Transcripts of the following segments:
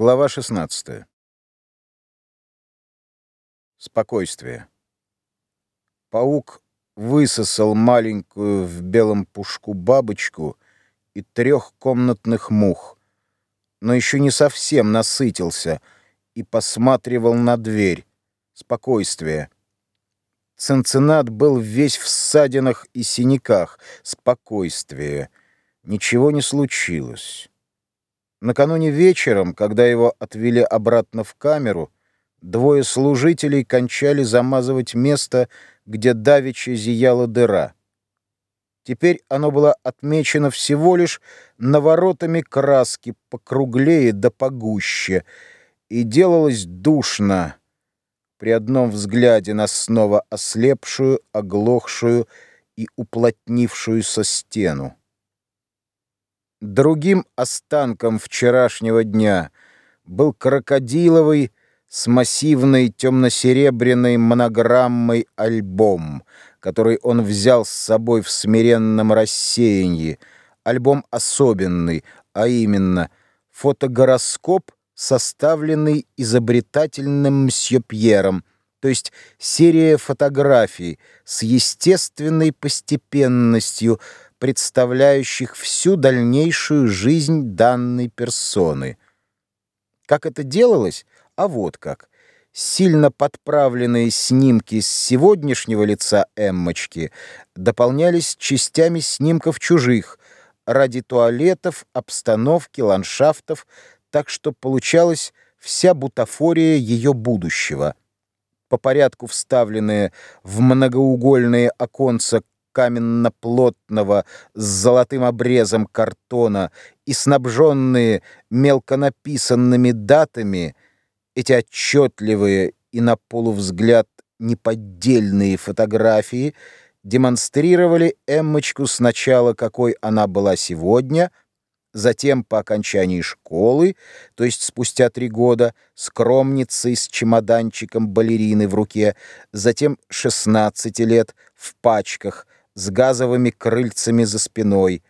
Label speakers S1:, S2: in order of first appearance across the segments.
S1: Глава 16. Спокойствие. Паук высосал маленькую в белом пушку бабочку и трех комнатных мух, но еще не совсем насытился и посматривал на дверь. Спокойствие. Цинциннат был весь в ссадинах и синяках. Спокойствие. Ничего не случилось. Накануне вечером, когда его отвели обратно в камеру, двое служителей кончали замазывать место, где давеча зияла дыра. Теперь оно было отмечено всего лишь наворотами краски покруглее да погуще, и делалось душно при одном взгляде на снова ослепшую, оглохшую и уплотнившуюся стену. Другим останком вчерашнего дня был крокодиловый с массивной темно-серебряной монограммой альбом, который он взял с собой в смиренном рассеянии. Альбом особенный, а именно фотогороскоп, составленный изобретательным мсье Пьером, то есть серия фотографий с естественной постепенностью, представляющих всю дальнейшую жизнь данной персоны. Как это делалось? А вот как. Сильно подправленные снимки с сегодняшнего лица Эммочки дополнялись частями снимков чужих, ради туалетов, обстановки, ландшафтов, так что получалась вся бутафория ее будущего. По порядку вставленные в многоугольные оконца каменно-плотного с золотым обрезом картона и снабженные мелко написанными датами, эти отчетливые и на полувзгляд неподдельные фотографии демонстрировали Эммочку сначала, какой она была сегодня, затем по окончании школы, то есть спустя три года, скромницей с чемоданчиком балерины в руке, затем 16 лет в пачках – с газовыми крыльцами за спиной,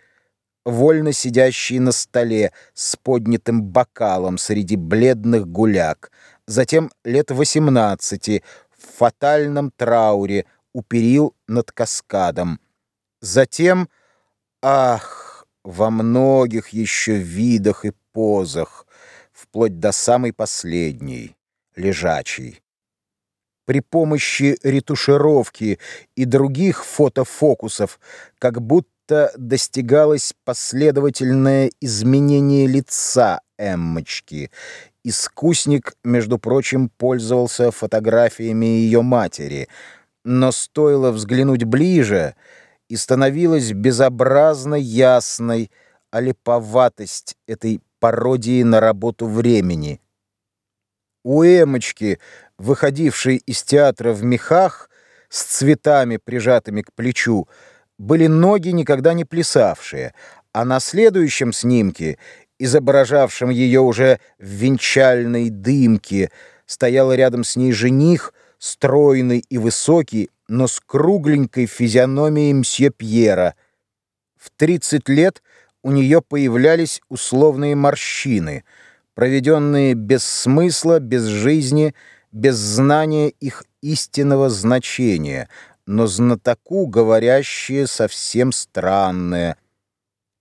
S1: вольно сидящий на столе с поднятым бокалом среди бледных гуляк, затем лет восемнадцати в фатальном трауре у перил над каскадом, затем, ах, во многих еще видах и позах, вплоть до самой последней, лежачей при помощи ретушировки и других фотофокусов как будто достигалось последовательное изменение лица Эммочки. Искусник, между прочим, пользовался фотографиями ее матери, но стоило взглянуть ближе, и становилась безобразно ясной олиповатость этой пародии на работу времени — у Эмочки, выходившей из театра в мехах, с цветами, прижатыми к плечу, были ноги, никогда не плясавшие, а на следующем снимке, изображавшем ее уже в венчальной дымке, стоял рядом с ней жених, стройный и высокий, но с кругленькой физиономией мсье Пьера. В 30 лет у нее появлялись условные морщины — проведенные без смысла, без жизни, без знания их истинного значения, но знатоку говорящие совсем странное.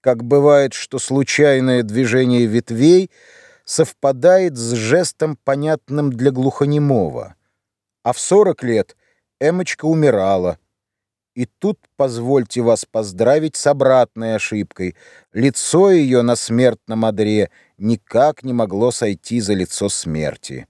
S1: Как бывает, что случайное движение ветвей совпадает с жестом, понятным для глухонемого. А в сорок лет Эмочка умирала — и тут позвольте вас поздравить с обратной ошибкой. Лицо ее на смертном одре никак не могло сойти за лицо смерти.